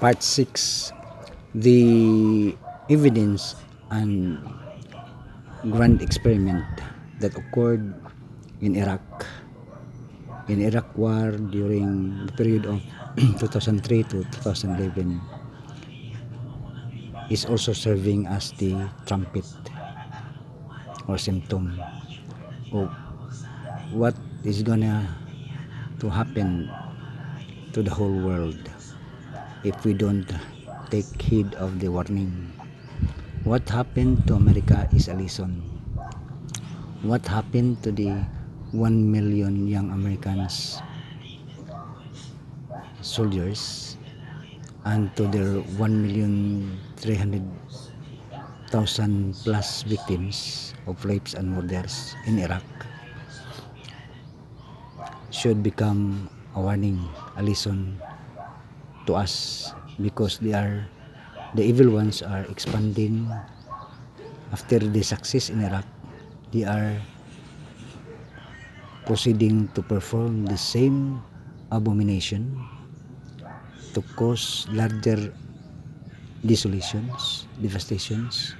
Part 6 The evidence and grand experiment that occurred in Iraq. In Iraq war during the period of 2003 to 2011 is also serving as the trumpet or symptom of what is gonna to happen to the whole world if we don't take heed of the warning. What happened to America is a lesson. What happened to the 1 million young Americans soldiers and to their 1 million 300 thousand plus victims of rapes and murders in Iraq should become a warning, a lesson to us because they are the evil ones are expanding. After the success in Iraq they are proceeding to perform the same abomination to cause larger desolations devastations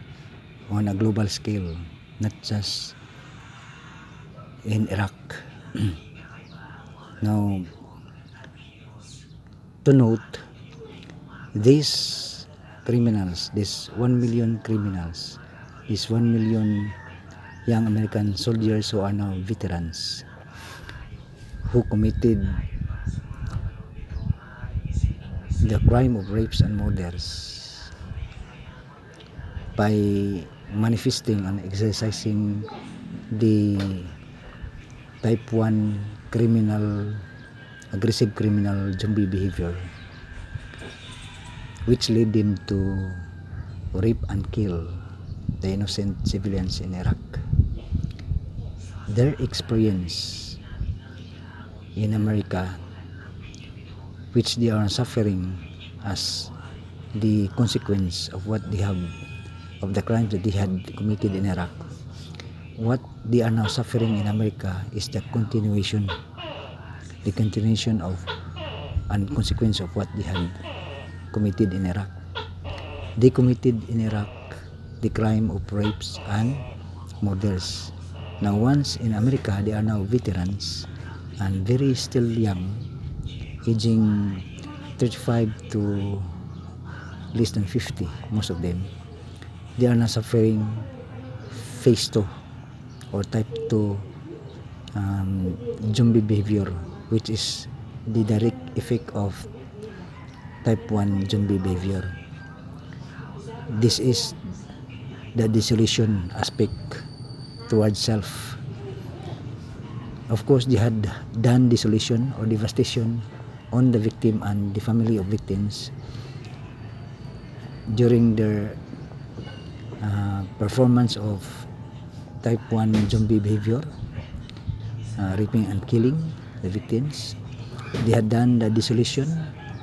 on a global scale not just in Iraq. Now to note these criminals these 1 million criminals these 1 million young American soldiers who are now veterans who committed the crime of rapes and murders by manifesting and exercising the type 1 criminal aggressive criminal zombie behavior which led them to rape and kill the innocent civilians in Iraq. Their experience in America which they are suffering as the consequence of what they have of the crimes that they had committed in Iraq. What they are now suffering in America is the continuation the continuation of and consequence of what they had committed in Iraq. They committed in Iraq the crime of rapes and murders. Now once in America, they are now veterans and very still young, aging 35 to less than 50, most of them. They are now suffering phase 2 or type 2 um, zombie behavior which is the direct effect of type 1 zombie behavior. This is the dissolution aspect towards self. Of course, they had done dissolution or devastation on the victim and the family of victims during their uh, performance of type 1 zombie behavior, uh, raping and killing, the victims. They had done the dissolution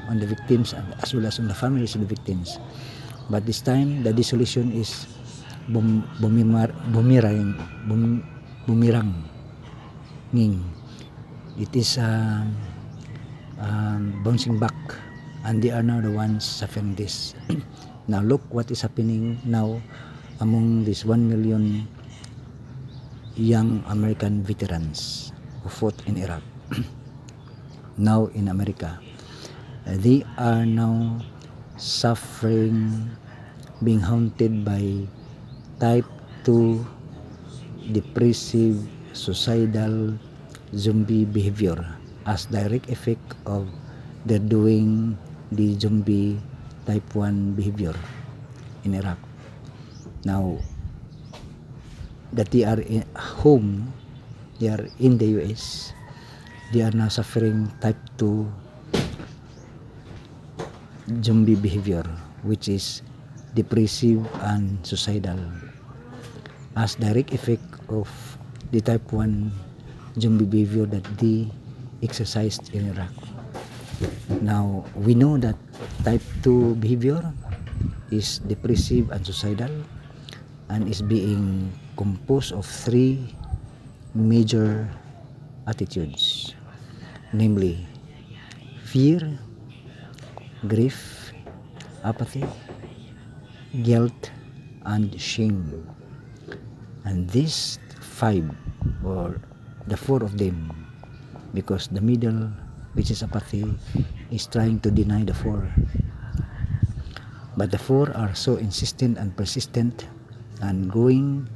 on the victims as well as on the families of the victims. But this time, the dissolution is bum, bumimar, bumirang, bum, bumirang. Ning. It is um, um, bouncing back and they are now the ones suffering this. now look what is happening now among these 1 million young American veterans who fought in Iraq. now in America. They are now suffering, being haunted by type 2 depressive suicidal zombie behavior as direct effect of their doing the zombie type 1 behavior in Iraq. Now, that they are in home, they are in the US, they are now suffering type 2 zombie behavior which is depressive and suicidal as direct effect of the type 1 zombie behavior that they exercised in Iraq. Now, we know that type 2 behavior is depressive and suicidal and is being composed of three major attitudes namely fear, grief, apathy, guilt, and shame. And these five, or the four of them, because the middle, which is apathy, is trying to deny the four. But the four are so insistent and persistent and growing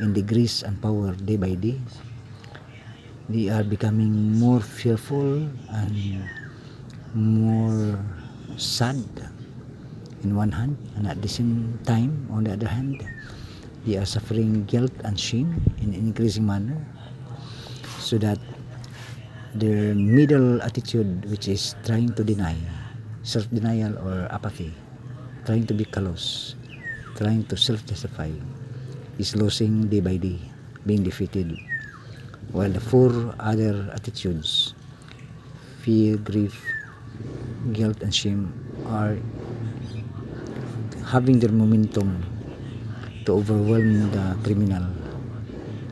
in degrees and power day by day. They are becoming more fearful and more sad. In one hand and at the same time on the other hand they are suffering guilt and shame in increasing manner so that their middle attitude which is trying to deny self-denial or apathy trying to be callous trying to self-justify is losing day by day being defeated while the four other attitudes fear grief guilt and shame are having their momentum to overwhelm the criminal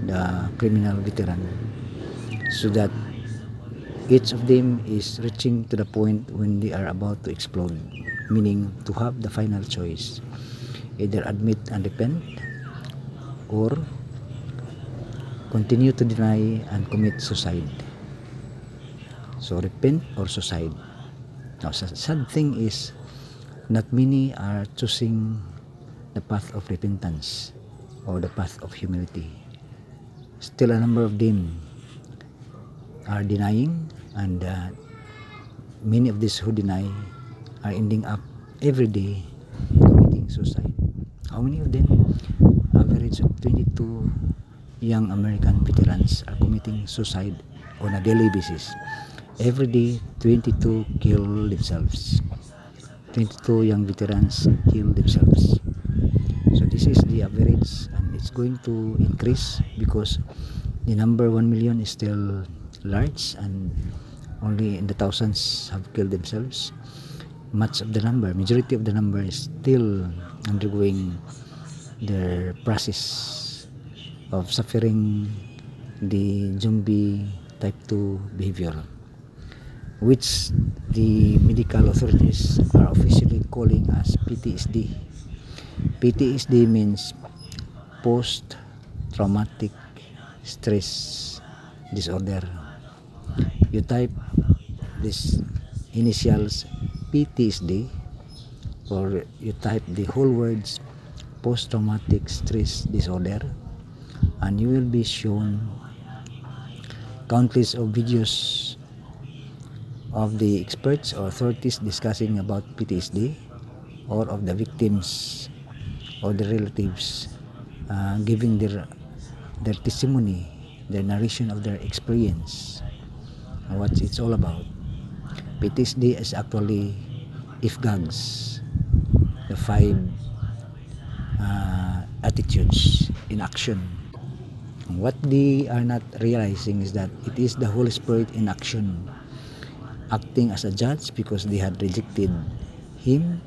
the criminal veteran so that each of them is reaching to the point when they are about to explode meaning to have the final choice either admit and repent or continue to deny and commit suicide. So repent or suicide now sad thing is not many are choosing the path of repentance or the path of humility still a number of them are denying and uh, many of these who deny are ending up every day committing suicide. How many of them? Average of 22 young American veterans are committing suicide on a daily basis. Every day, 22 kill themselves. 22 young veterans kill themselves. So this is the average and it's going to increase because the number 1 million is still large and only in the thousands have killed themselves much of the number majority of the number is still undergoing their process of suffering the zombie type 2 behavior which the medical authorities are officially calling as PTSD PTSD means post traumatic stress disorder. You type this initials PTSD or you type the whole words post-traumatic stress disorder and you will be shown countless of videos of the experts or authorities discussing about PTSD or of the victims or the relatives uh, giving their their testimony, their narration of their experience what it's all about. PTSD is actually IFGAGs, the five uh, attitudes in action. What they are not realizing is that it is the Holy Spirit in action, acting as a judge because they had rejected Him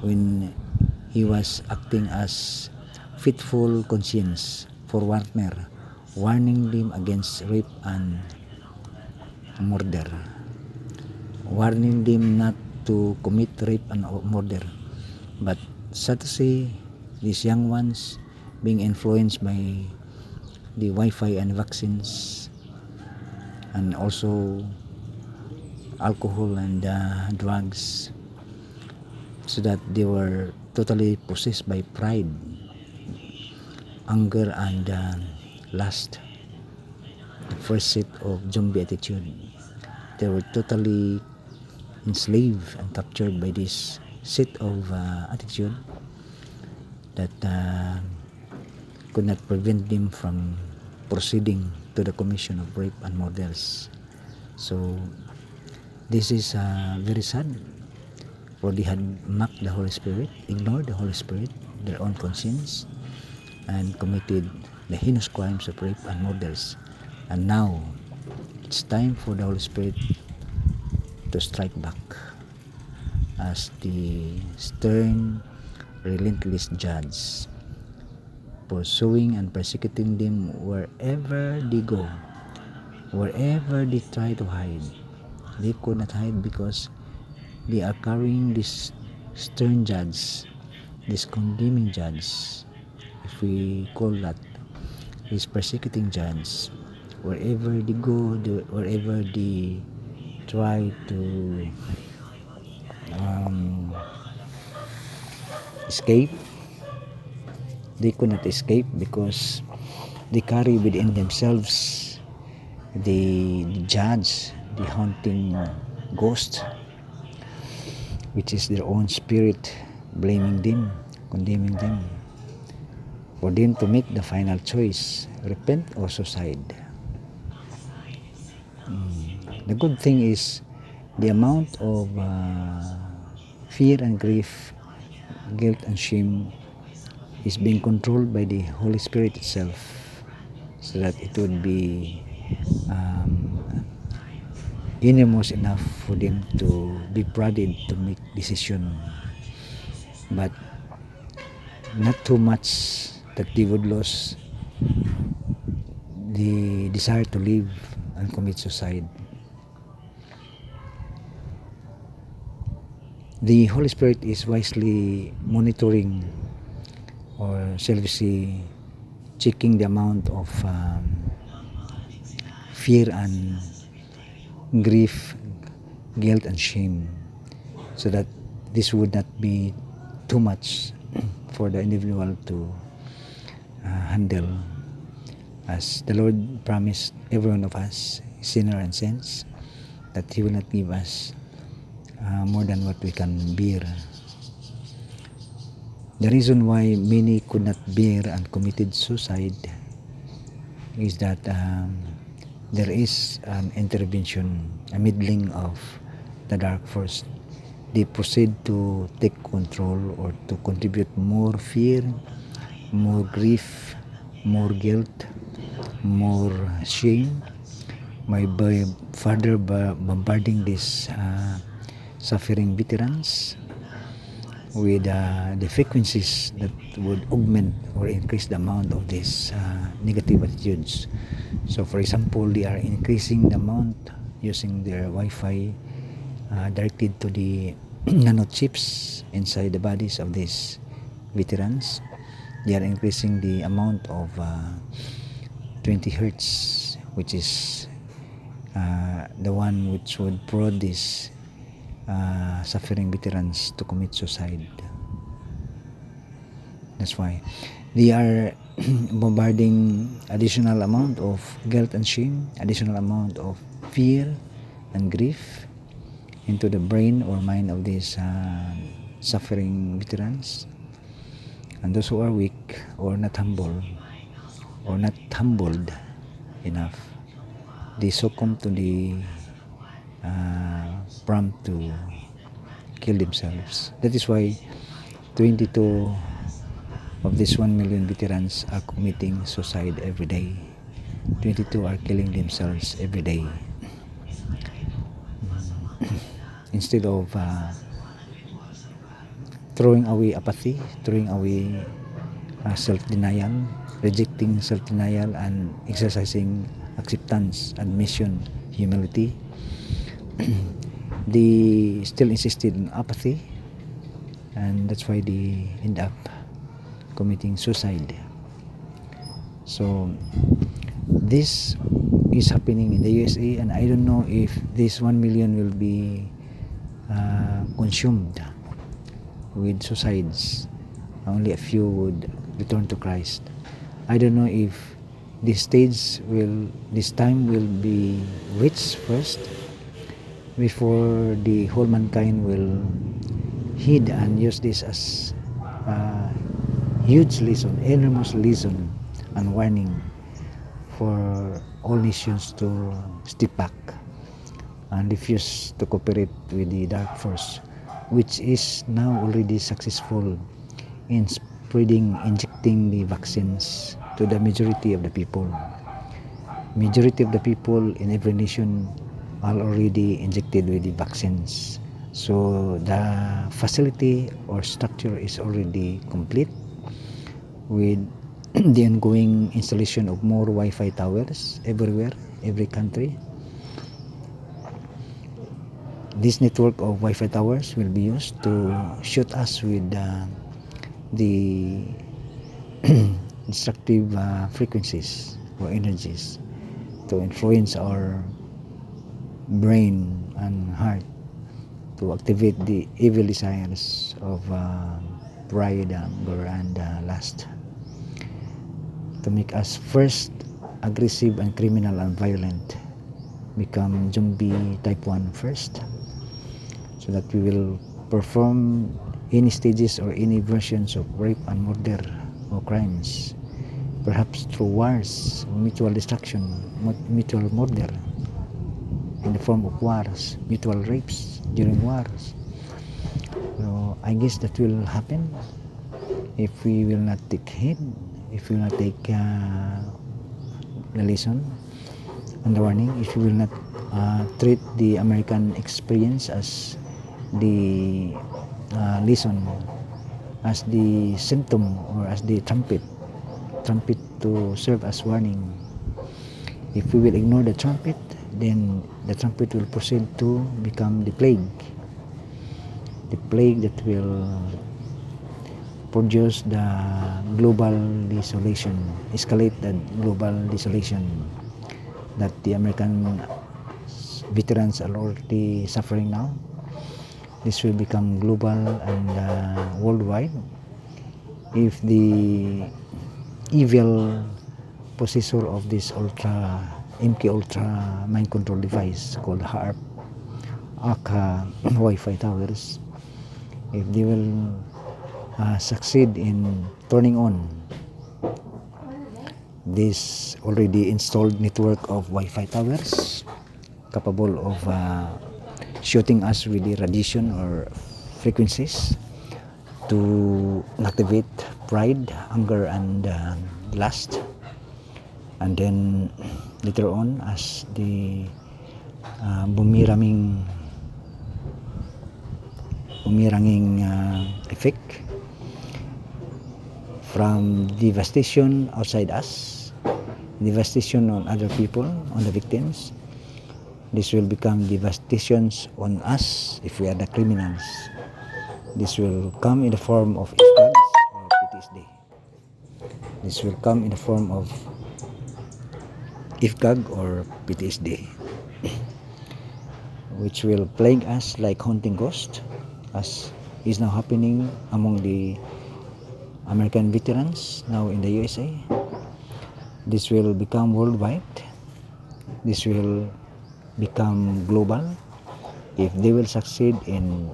when He was acting as faithful conscience for Warner, warning them against rape and murder. Warning them not to commit rape and murder. But sad to say these young ones being influenced by the Wi-Fi and vaccines and also alcohol and uh, drugs so that they were totally possessed by pride anger and uh, lust the first set of zombie attitude they were totally enslaved and captured by this set of uh, attitude that uh, could not prevent them from proceeding to the commission of rape and murders. So this is uh, very sad for they had mocked the Holy Spirit, ignored the Holy Spirit, their own conscience, and committed the heinous crimes of rape and murders. And now it's time for the Holy Spirit to strike back as the stern, relentless judge, pursuing and persecuting them wherever they go, wherever they try to hide. They could not hide because they are carrying this stern judge, this condemning judge, if we call that, this persecuting judge, wherever they go, wherever they try to um, escape, they could not escape because they carry within themselves the, the judge, the haunting ghost, which is their own spirit blaming them, condemning them, for them to make the final choice repent or suicide. Mm. The good thing is the amount of uh, fear and grief, guilt and shame is being controlled by the Holy Spirit itself so that it would be um, innermost enough for them to be prodded to make decision. But not too much that they would lose the desire to live and commit suicide. The Holy Spirit is wisely monitoring or selfishly checking the amount of um, fear and grief, guilt and shame so that this would not be too much for the individual to uh, handle. As the Lord promised every one of us sinner and sins that he will not give us uh, more than what we can bear. The reason why many could not bear and committed suicide is that um, there is an intervention, a middling of the dark force. They proceed to take control or to contribute more fear, more grief, more guilt, more shame by, by further bombarding these uh, suffering veterans with uh, the frequencies that would augment or increase the amount of these uh, negative attitudes. So for example, they are increasing the amount using their Wi-Fi uh, directed to the nanochips inside the bodies of these veterans. They are increasing the amount of uh, 20 hertz, which is uh, the one which would produce uh, suffering veterans to commit suicide. That's why they are bombarding additional amount of guilt and shame, additional amount of fear and grief into the brain or mind of these uh, suffering veterans. And those who are weak or not humble or not humbled enough, they succumb to the uh, prompt to kill themselves. That is why 22 of these 1 million veterans are committing suicide every day. 22 are killing themselves every day. Instead of uh, throwing away apathy, throwing away uh, self-denial, rejecting self-denial and exercising acceptance, admission, humility, they still insisted on apathy and that's why they end up committing suicide. So this is happening in the USA and I don't know if this 1 million will be uh, consumed with suicides. Only a few would return to Christ. I don't know if this stage will this time will be reached first before the whole mankind will heed and use this as a huge lesson, enormous lesson and warning for all nations to step back and refuse to cooperate with the dark force which is now already successful in spreading injecting the vaccines to the majority of the people. Majority of the people in every nation are already injected with the vaccines. So the facility or structure is already complete with the ongoing installation of more Wi-Fi towers everywhere, every country. this network of Wi-Fi towers will be used to shoot us with uh, the destructive uh, frequencies or energies to influence our brain and heart to activate the evil desires of uh, pride, anger, and uh, lust. To make us first aggressive and criminal and violent, become zombie type 1 first, so that we will perform any stages or any versions of rape and murder or crimes, perhaps through wars, mutual destruction, mutual murder, in the form of wars, mutual rapes during wars. So I guess that will happen if we will not take heed, if we will not take uh, the lesson and the warning, if we will not uh, treat the American experience as the uh, lesson, as the symptom or as the trumpet, trumpet to serve as warning. If we will ignore the trumpet, then the trumpet will proceed to become the plague. The plague that will produce the global desolation escalate the global desolation that the American veterans are already suffering now. This will become global and uh, worldwide. If the evil possessor of this ultra MK Ultra mind control device called HAARP AKA Wi-Fi towers. If they will uh, succeed in turning on this already installed network of Wi-Fi towers capable of uh, shooting us with the radiation or frequencies to activate pride, anger, and uh, lust. And then later on as the uh, bumiraming bumiranging uh, effect from devastation outside us devastation on other people on the victims. This will become devastations on us if we are the criminals. This will come in the form of iftads or PTSD this will come in the form of IFGAG or PTSD which will plague us like haunting ghost as is now happening among the American veterans now in the USA this will become worldwide. This will become global if they will succeed in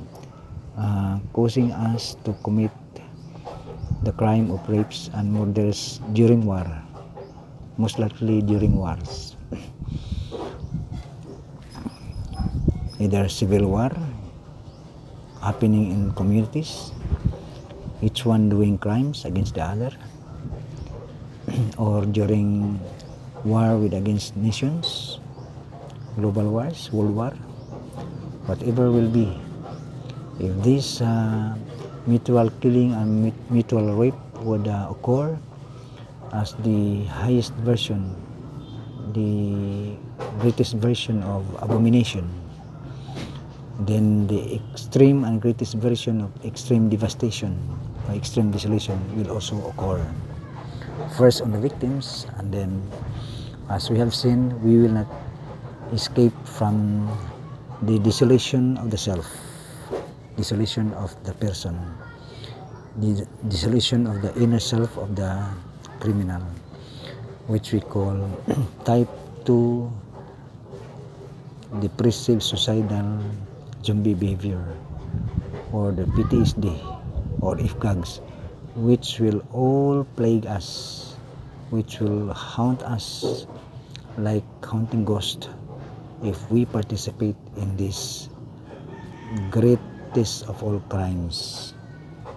uh, causing us to commit the crime of rapes and murders during war most likely during wars. Either civil war happening in communities, each one doing crimes against the other, or during war with against nations, global wars, world war, whatever will be. If this uh, mutual killing and mutual rape would uh, occur, as the highest version, the greatest version of abomination, then the extreme and greatest version of extreme devastation or extreme desolation will also occur. First on the victims, and then, as we have seen, we will not escape from the desolation of the self, desolation of the person, the desolation of the inner self of the criminal which we call type 2 depressive suicidal zombie behavior or the PTSD or IFGAGs which will all plague us which will haunt us like haunting ghost if we participate in this greatest of all crimes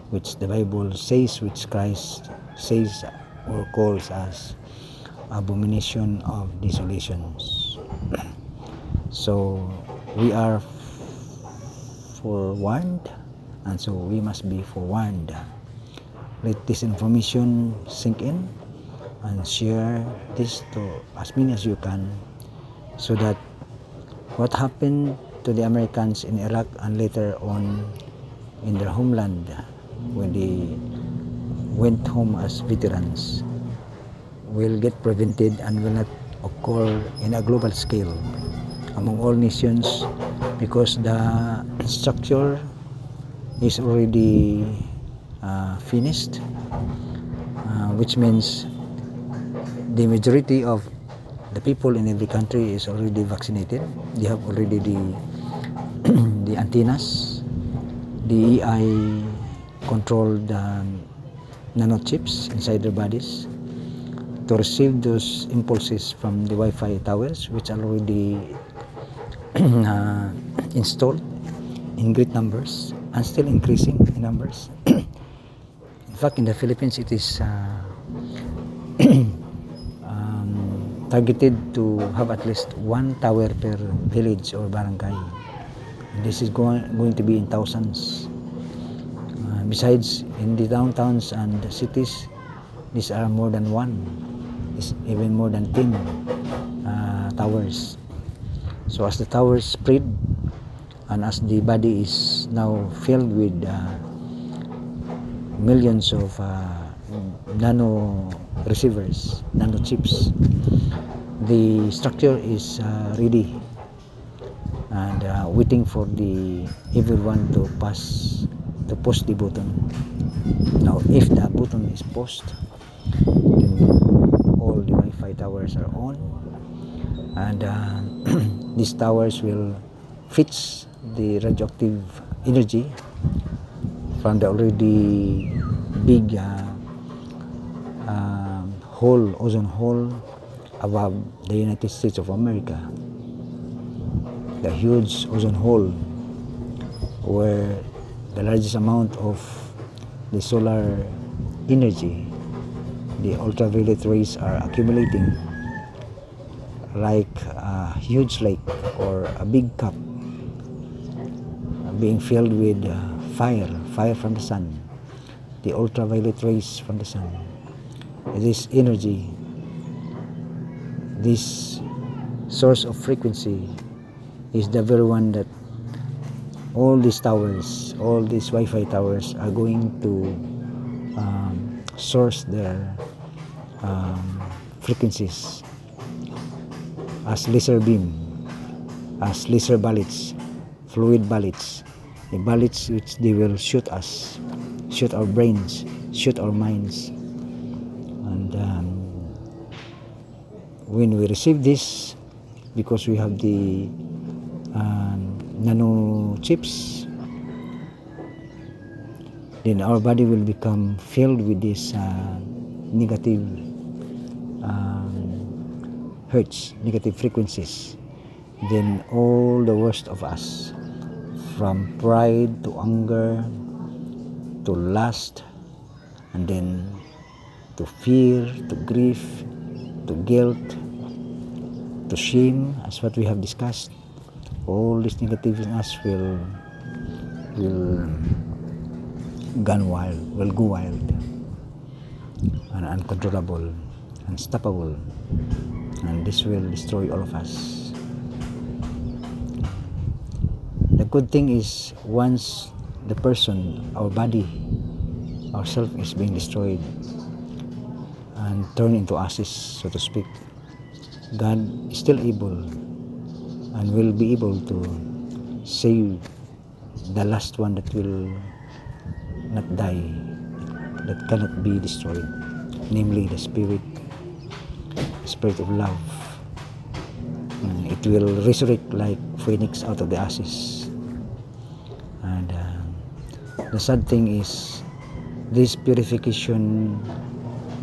which the Bible says which Christ says or calls as abomination of desolations. so we are forewarned and so we must be forewarned. Let this information sink in and share this to as many as you can so that what happened to the Americans in Iraq and later on in their homeland when they went home as veterans will get prevented and will not occur in a global scale among all nations because the structure is already uh, finished uh, which means the majority of the people in every country is already vaccinated. They have already the the antennas the AI controlled um, nanochips inside their bodies to receive those impulses from the Wi-Fi towers which are already uh, installed in great numbers and still increasing in numbers. in fact, in the Philippines, it is uh, um, targeted to have at least one tower per village or barangay. And this is going, going to be in thousands. Besides, in the downtowns and the cities, these are more than one, is even more than 10 uh, towers. So as the towers spread, and as the body is now filled with uh, millions of uh, nano receivers, nano chips, the structure is uh, ready and uh, waiting for the everyone to pass to push the button. Now, if the button is pushed, then all the Wi-Fi towers are on, and uh, these towers will fix the radioactive energy from the already big uh, um, hole, ozone hole above the United States of America. The huge ozone hole where the largest amount of the solar energy, the ultraviolet rays are accumulating like a huge lake or a big cup being filled with uh, fire, fire from the sun, the ultraviolet rays from the sun. This energy, this source of frequency is the very one that all these towers, all these Wi-Fi towers are going to um, source their um, frequencies as laser beam, as laser bullets, fluid bullets, the bullets which they will shoot us, shoot our brains, shoot our minds. And um, when we receive this, because we have the um, nano chips, then our body will become filled with this uh, negative um, hertz, negative frequencies. Then all the worst of us, from pride to anger to lust, and then to fear, to grief, to guilt, to shame, as what we have discussed. All this negative in us will will gone wild, will go wild, and uncontrollable, unstoppable, and this will destroy all of us. The good thing is once the person, our body, ourself is being destroyed and turned into ashes, so to speak, God is still able and will be able to save the last one that will not die, that cannot be destroyed, namely the spirit, spirit of love. Mm, It will resurrect like phoenix out of the ashes. And uh, the sad thing is, this purification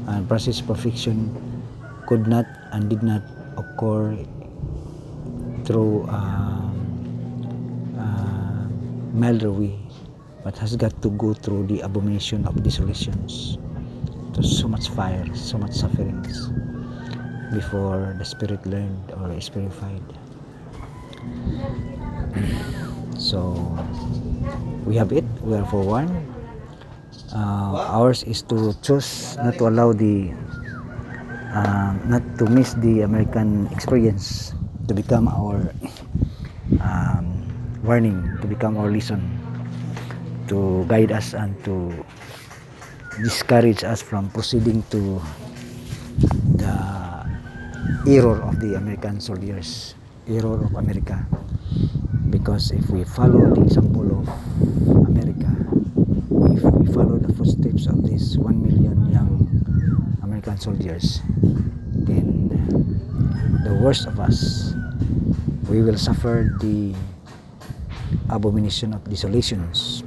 and process perfection could not and did not occur through uh, milder but has got to go through the abomination of desolations. There's so much fire, so much sufferings before the spirit learned or is purified. So we have it, we are forewarned. Uh, ours is to choose not to allow the uh, not to miss the American experience to become our um, warning, to become our lesson, to guide us and to discourage us from proceeding to the error of the American soldiers, error of America. Because if we follow the example of America, if we follow the footsteps of these one million young American soldiers, the worst of us, we will suffer the abomination of desolations.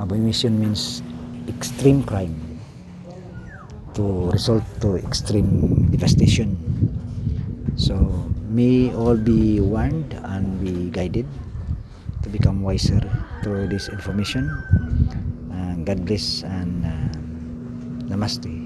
Abomination means extreme crime to result to extreme devastation. So may all be warned and be guided to become wiser through this information. Uh, God bless and uh, namaste.